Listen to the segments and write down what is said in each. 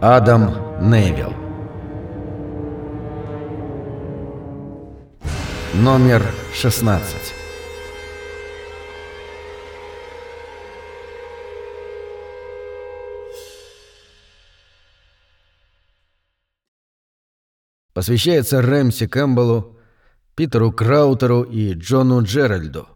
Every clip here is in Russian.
Адам Невилл Номер 16 Посвящается Рэмси Кэмпбеллу, Питеру Краутеру и Джону Джеральду.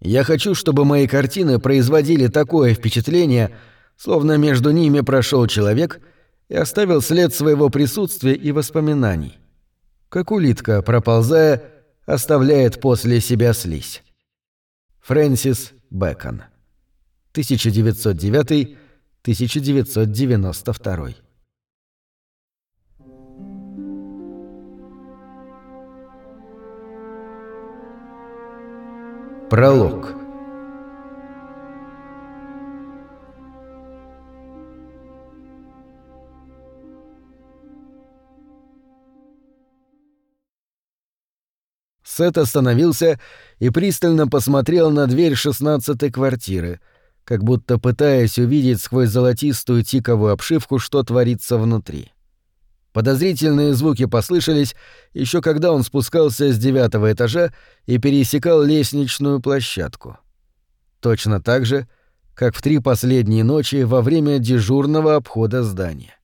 Я хочу, чтобы мои картины производили такое впечатление, словно между ними прошел человек и оставил след своего присутствия и воспоминаний. Как улитка, проползая, оставляет после себя слизь. Фрэнсис Бэкон 1909-1992 Пролог Сет остановился и пристально посмотрел на дверь шестнадцатой квартиры, как будто пытаясь увидеть сквозь золотистую тиковую обшивку, что творится внутри. Подозрительные звуки послышались еще когда он спускался с девятого этажа и пересекал лестничную площадку. Точно так же, как в три последние ночи во время дежурного обхода здания.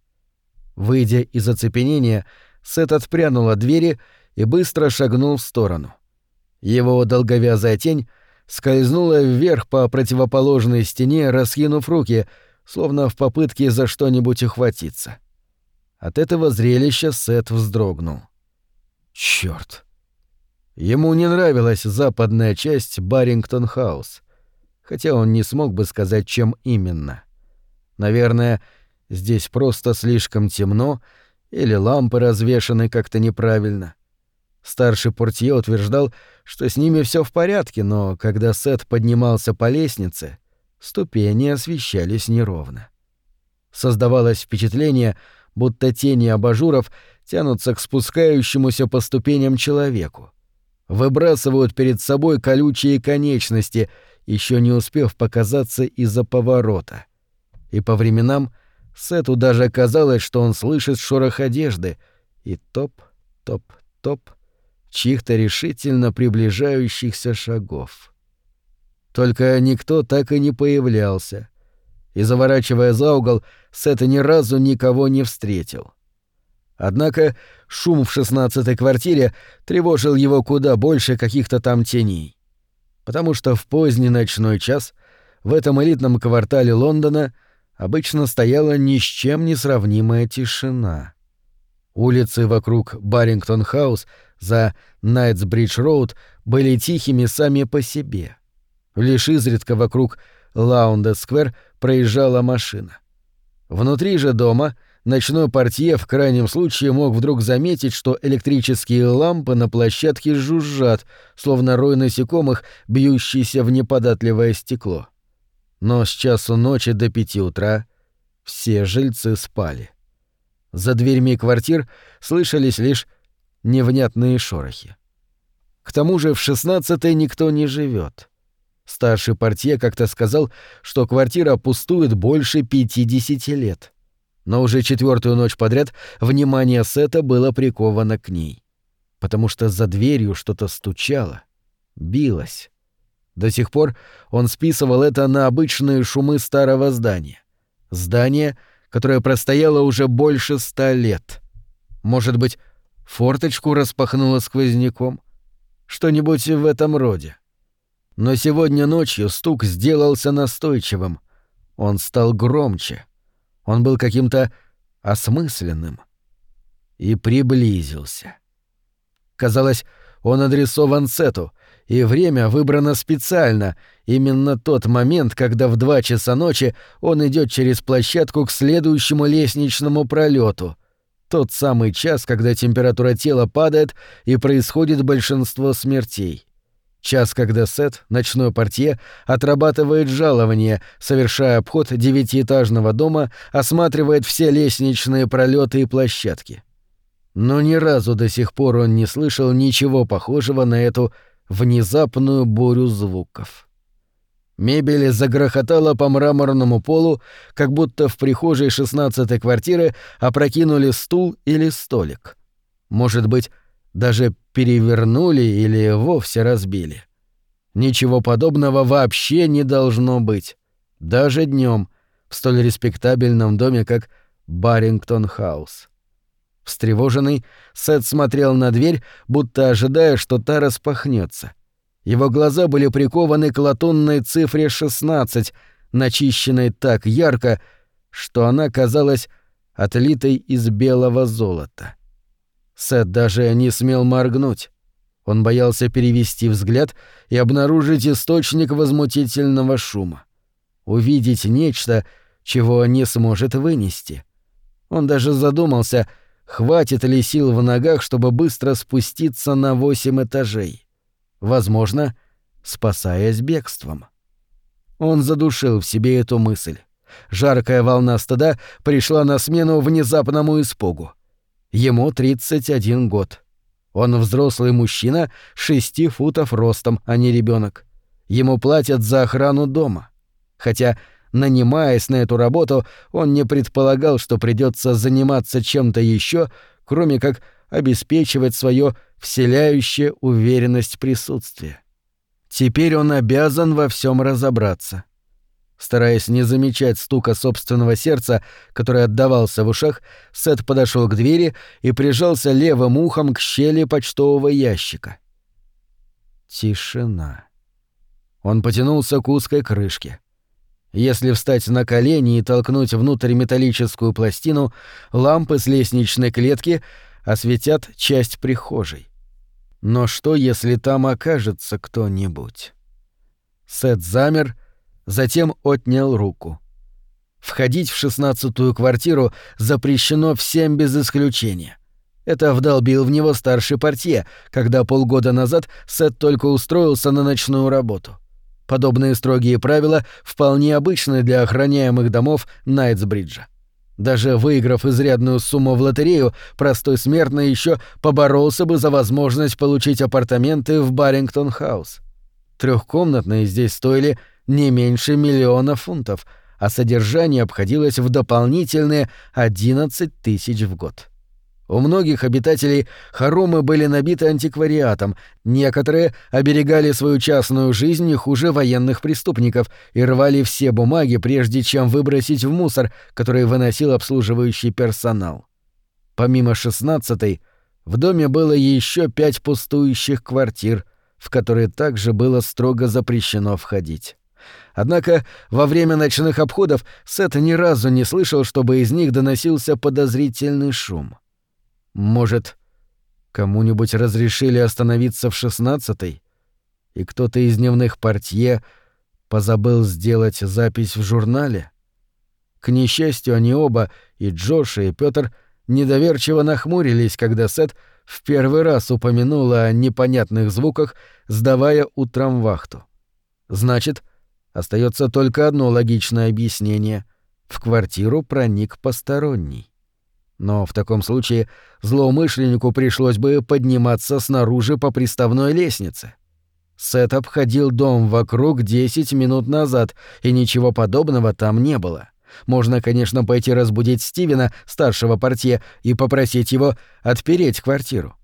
Выйдя из оцепенения, Сет отпрянул от двери и быстро шагнул в сторону. Его долговязая тень скользнула вверх по противоположной стене, раскинув руки, словно в попытке за что-нибудь ухватиться. От этого зрелища Сет вздрогнул. Чёрт! Ему не нравилась западная часть Баррингтон-хаус, хотя он не смог бы сказать, чем именно. Наверное, здесь просто слишком темно или лампы развешаны как-то неправильно. Старший портье утверждал, что с ними все в порядке, но когда Сет поднимался по лестнице, ступени освещались неровно. Создавалось впечатление, будто тени абажуров тянутся к спускающемуся по ступеням человеку. Выбрасывают перед собой колючие конечности, еще не успев показаться из-за поворота. И по временам Сету даже казалось, что он слышит шорох одежды и топ-топ-топ чьих-то решительно приближающихся шагов. Только никто так и не появлялся, и, заворачивая за угол, Сет ни разу никого не встретил. Однако шум в шестнадцатой квартире тревожил его куда больше каких-то там теней. Потому что в поздний ночной час в этом элитном квартале Лондона обычно стояла ни с чем не сравнимая тишина. Улицы вокруг Баррингтон-хаус за Найтсбридж-роуд были тихими сами по себе. Лишь изредка вокруг Лаунда-сквер проезжала машина. Внутри же дома ночной портье в крайнем случае мог вдруг заметить, что электрические лампы на площадке жужжат, словно рой насекомых, бьющийся в неподатливое стекло. Но с часу ночи до пяти утра все жильцы спали. За дверьми квартир слышались лишь невнятные шорохи. К тому же в шестнадцатой никто не живет. Старший портье как-то сказал, что квартира пустует больше 50 лет. Но уже четвертую ночь подряд внимание Сета было приковано к ней. Потому что за дверью что-то стучало, билось. До сих пор он списывал это на обычные шумы старого здания. Здание, которое простояло уже больше ста лет. Может быть, форточку распахнуло сквозняком? Что-нибудь в этом роде. Но сегодня ночью стук сделался настойчивым. Он стал громче. Он был каким-то осмысленным. И приблизился. Казалось, он адресован Сету, и время выбрано специально, именно тот момент, когда в два часа ночи он идет через площадку к следующему лестничному пролету. Тот самый час, когда температура тела падает и происходит большинство смертей. Час, когда Сет, ночной портье, отрабатывает жалование, совершая обход девятиэтажного дома, осматривает все лестничные пролеты и площадки. Но ни разу до сих пор он не слышал ничего похожего на эту внезапную бурю звуков. Мебель загрохотала по мраморному полу, как будто в прихожей шестнадцатой квартиры опрокинули стул или столик. Может быть, даже перевернули или вовсе разбили. Ничего подобного вообще не должно быть. Даже днем в столь респектабельном доме, как Барингтон-хаус. Встревоженный, Сет смотрел на дверь, будто ожидая, что та распахнется. Его глаза были прикованы к латунной цифре 16, начищенной так ярко, что она казалась отлитой из белого золота. Сет даже не смел моргнуть. Он боялся перевести взгляд и обнаружить источник возмутительного шума. Увидеть нечто, чего не сможет вынести. Он даже задумался, хватит ли сил в ногах, чтобы быстро спуститься на восемь этажей возможно, спасаясь бегством. Он задушил в себе эту мысль. Жаркая волна стыда пришла на смену внезапному испугу. Ему 31 год. Он взрослый мужчина, шести футов ростом, а не ребенок. Ему платят за охрану дома. Хотя, нанимаясь на эту работу, он не предполагал, что придется заниматься чем-то еще, кроме как обеспечивать свое вселяющее уверенность присутствия. Теперь он обязан во всем разобраться. Стараясь не замечать стука собственного сердца, который отдавался в ушах, Сет подошел к двери и прижался левым ухом к щели почтового ящика. Тишина. Он потянулся к узкой крышке. Если встать на колени и толкнуть внутрь металлическую пластину, лампы с лестничной клетки осветят часть прихожей. Но что, если там окажется кто-нибудь? Сет замер, затем отнял руку. Входить в шестнадцатую квартиру запрещено всем без исключения. Это вдолбил в него старший портье, когда полгода назад Сет только устроился на ночную работу. Подобные строгие правила вполне обычны для охраняемых домов Найтсбриджа. Даже выиграв изрядную сумму в лотерею, простой смертный еще поборолся бы за возможность получить апартаменты в Барингтон-хаус. Трехкомнатные здесь стоили не меньше миллиона фунтов, а содержание обходилось в дополнительные 11 тысяч в год. У многих обитателей хоромы были набиты антиквариатом, некоторые оберегали свою частную жизнь хуже военных преступников и рвали все бумаги, прежде чем выбросить в мусор, который выносил обслуживающий персонал. Помимо шестнадцатой, в доме было еще пять пустующих квартир, в которые также было строго запрещено входить. Однако во время ночных обходов Сет ни разу не слышал, чтобы из них доносился подозрительный шум. Может, кому-нибудь разрешили остановиться в шестнадцатой, и кто-то из дневных портье позабыл сделать запись в журнале? К несчастью, они оба, и Джош, и Пётр, недоверчиво нахмурились, когда Сет в первый раз упомянула о непонятных звуках, сдавая утром вахту. Значит, остается только одно логичное объяснение — в квартиру проник посторонний. Но в таком случае злоумышленнику пришлось бы подниматься снаружи по приставной лестнице. Сет обходил дом вокруг 10 минут назад, и ничего подобного там не было. Можно, конечно, пойти разбудить Стивена, старшего портье, и попросить его отпереть квартиру.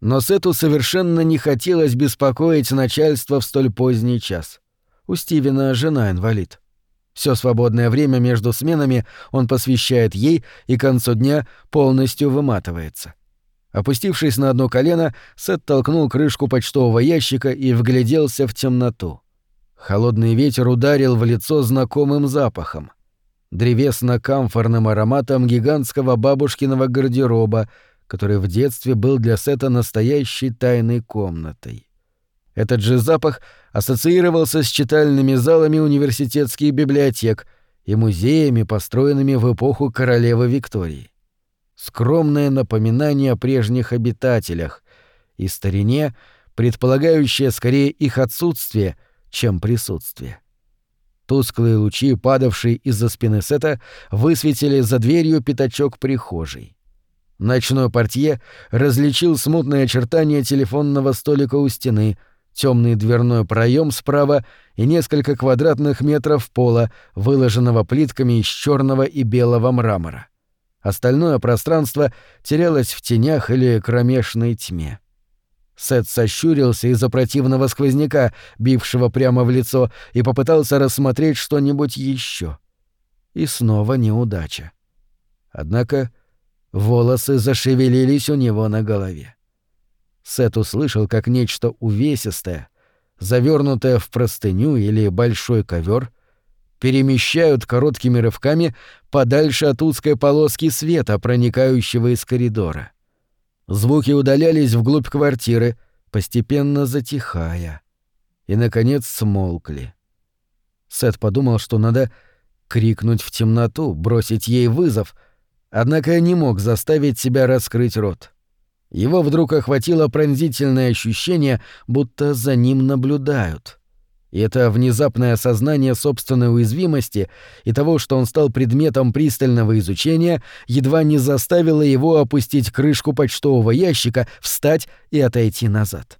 Но Сету совершенно не хотелось беспокоить начальство в столь поздний час. У Стивена жена инвалид. Все свободное время между сменами он посвящает ей и к концу дня полностью выматывается. Опустившись на одно колено, Сет толкнул крышку почтового ящика и вгляделся в темноту. Холодный ветер ударил в лицо знакомым запахом. Древесно-камфорным ароматом гигантского бабушкиного гардероба, который в детстве был для Сета настоящей тайной комнатой. Этот же запах ассоциировался с читальными залами университетских библиотек и музеями, построенными в эпоху королевы Виктории. Скромное напоминание о прежних обитателях и старине, предполагающее скорее их отсутствие, чем присутствие. Тусклые лучи, падавшие из-за спины Сета, высветили за дверью пятачок прихожей. Ночной портье различил смутные очертания телефонного столика у стены — темный дверной проем справа и несколько квадратных метров пола, выложенного плитками из черного и белого мрамора. Остальное пространство терялось в тенях или кромешной тьме. Сет сощурился из-за противного сквозняка, бившего прямо в лицо, и попытался рассмотреть что-нибудь еще. И снова неудача. Однако волосы зашевелились у него на голове. Сет услышал, как нечто увесистое, завернутое в простыню или большой ковер, перемещают короткими рывками подальше от узкой полоски света, проникающего из коридора. Звуки удалялись вглубь квартиры, постепенно затихая. И, наконец, смолкли. Сет подумал, что надо крикнуть в темноту, бросить ей вызов, однако не мог заставить себя раскрыть рот. Его вдруг охватило пронзительное ощущение, будто за ним наблюдают — и это внезапное осознание собственной уязвимости и того, что он стал предметом пристального изучения, едва не заставило его опустить крышку почтового ящика, встать и отойти назад.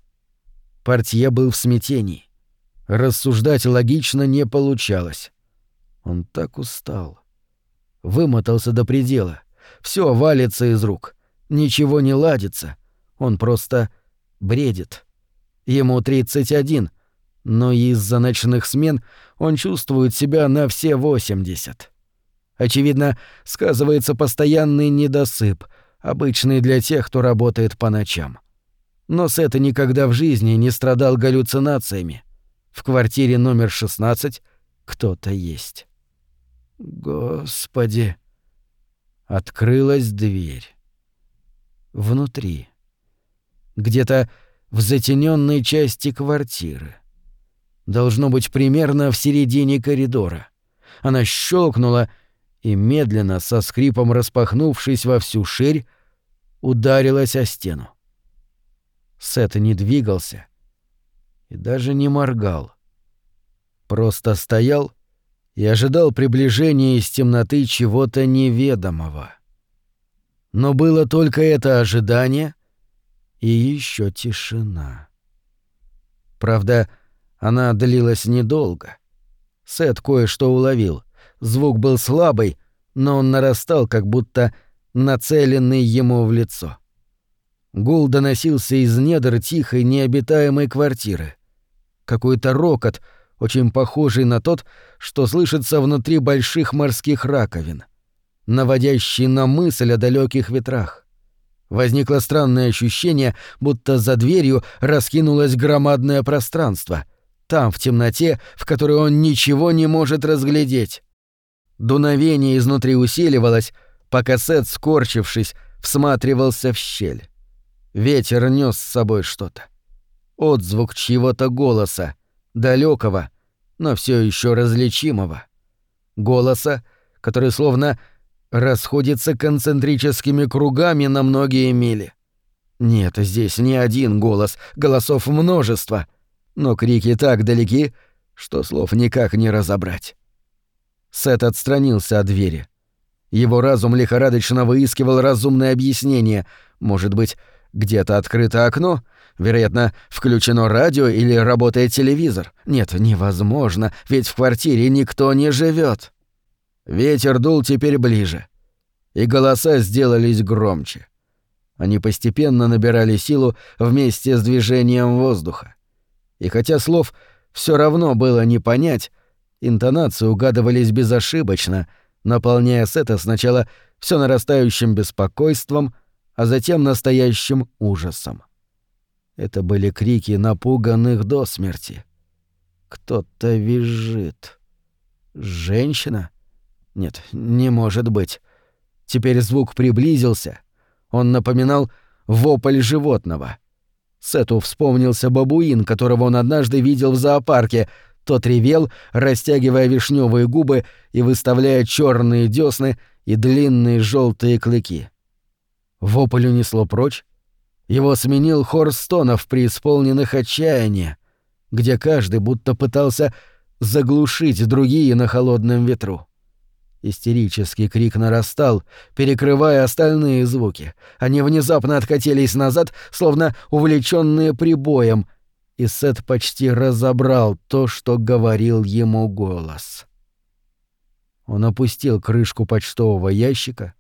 Портье был в смятении. Рассуждать логично не получалось. Он так устал. Вымотался до предела. Все валится из рук. Ничего не ладится. Он просто бредит. Ему 31 — но из-за ночных смен он чувствует себя на все 80. Очевидно, сказывается постоянный недосып, обычный для тех, кто работает по ночам. Но Сет никогда в жизни не страдал галлюцинациями. В квартире номер 16 кто-то есть. Господи! Открылась дверь. Внутри. Где-то в затененной части квартиры должно быть примерно в середине коридора. Она щелкнула и, медленно, со скрипом распахнувшись во всю ширь, ударилась о стену. Сет не двигался и даже не моргал. Просто стоял и ожидал приближения из темноты чего-то неведомого. Но было только это ожидание и еще тишина. Правда, она длилась недолго. Сет кое-что уловил. Звук был слабый, но он нарастал, как будто нацеленный ему в лицо. Гул доносился из недр тихой необитаемой квартиры. Какой-то рокот, очень похожий на тот, что слышится внутри больших морских раковин, наводящий на мысль о далеких ветрах. Возникло странное ощущение, будто за дверью раскинулось громадное пространство — там, в темноте, в которой он ничего не может разглядеть. Дуновение изнутри усиливалось, пока Сет, скорчившись, всматривался в щель. Ветер нес с собой что-то. Отзвук чьего-то голоса, далекого, но все еще различимого. Голоса, который словно расходится концентрическими кругами на многие мили. Нет, здесь не один голос, голосов множество — но крики так далеки, что слов никак не разобрать. Сет отстранился от двери. Его разум лихорадочно выискивал разумное объяснение. Может быть, где-то открыто окно? Вероятно, включено радио или работает телевизор. Нет, невозможно, ведь в квартире никто не живет. Ветер дул теперь ближе, и голоса сделались громче. Они постепенно набирали силу вместе с движением воздуха. И хотя слов все равно было не понять, интонации угадывались безошибочно, наполняя Сета сначала все нарастающим беспокойством, а затем настоящим ужасом. Это были крики напуганных до смерти. Кто-то визжит. Женщина? Нет, не может быть. Теперь звук приблизился. Он напоминал вопль животного — Сету вспомнился бабуин, которого он однажды видел в зоопарке. Тот ревел, растягивая вишневые губы и выставляя черные десны и длинные желтые клыки. Вопль унесло прочь. Его сменил хор стонов, преисполненных отчаяния, где каждый будто пытался заглушить другие на холодном ветру. Истерический крик нарастал, перекрывая остальные звуки. Они внезапно откатились назад, словно увлеченные прибоем, и Сет почти разобрал то, что говорил ему голос. Он опустил крышку почтового ящика,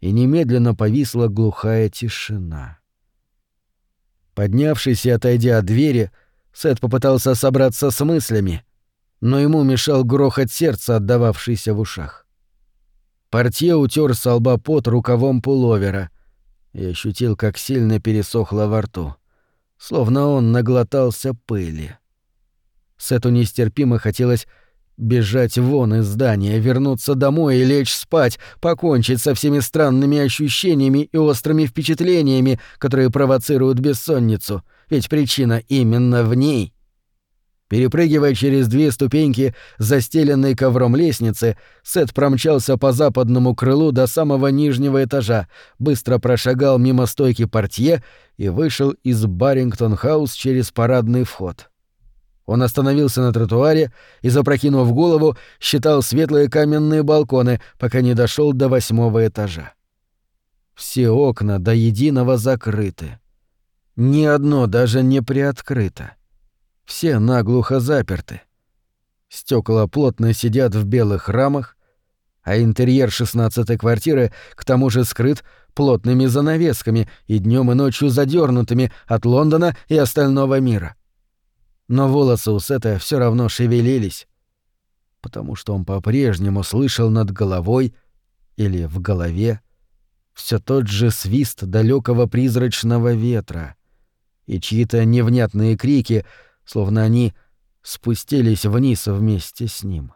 и немедленно повисла глухая тишина. Поднявшись и отойдя от двери, Сет попытался собраться с мыслями, но ему мешал грохот сердца, отдававшийся в ушах. Портье утер с лба пот рукавом пуловера и ощутил, как сильно пересохло во рту, словно он наглотался пыли. Сету нестерпимо хотелось бежать вон из здания, вернуться домой и лечь спать, покончить со всеми странными ощущениями и острыми впечатлениями, которые провоцируют бессонницу, ведь причина именно в ней — Перепрыгивая через две ступеньки, застеленной ковром лестницы, Сет промчался по западному крылу до самого нижнего этажа, быстро прошагал мимо стойки портье и вышел из Баррингтон-хаус через парадный вход. Он остановился на тротуаре и, запрокинув голову, считал светлые каменные балконы, пока не дошел до восьмого этажа. Все окна до единого закрыты. Ни одно даже не приоткрыто. Все наглухо заперты. Стекла плотно сидят в белых рамах, а интерьер шестнадцатой квартиры к тому же скрыт плотными занавесками и днем и ночью задернутыми от Лондона и остального мира. Но волосы у Сета все равно шевелились, потому что он по-прежнему слышал над головой или в голове все тот же свист далекого призрачного ветра и чьи-то невнятные крики — словно они спустились вниз вместе с ним.